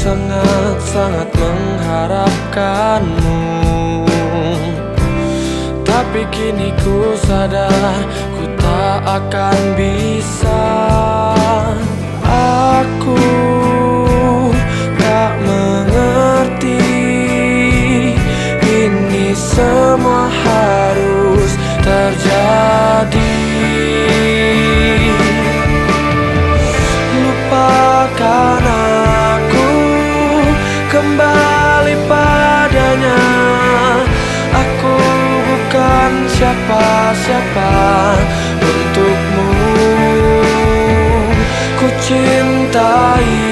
sangat-sangat mengharapkanmu. Tapi kini ku sadar ku tak akan bisa siapa-siapa untukmu? Ku cintaimu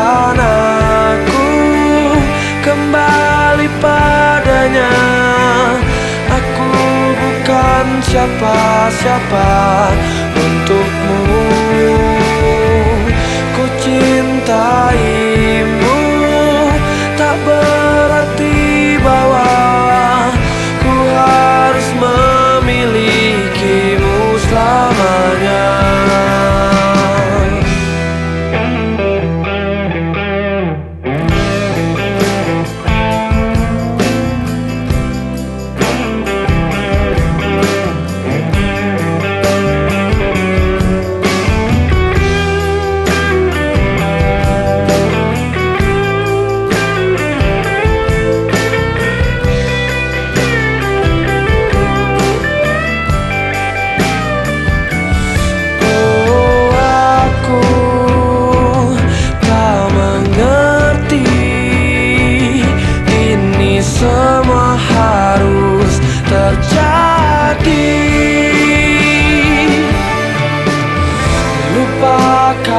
Lupakan padanya. Aku bukan siapa-siapa untukmu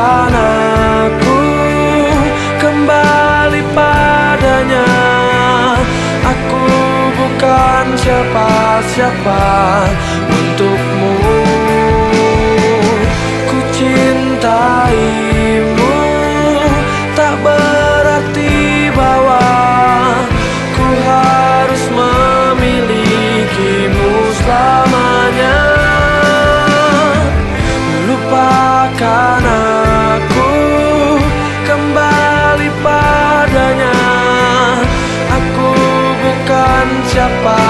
Serahkan aku kembali padanya. Aku bukan siapa-siapa untukmu. Ku cintai te apagar.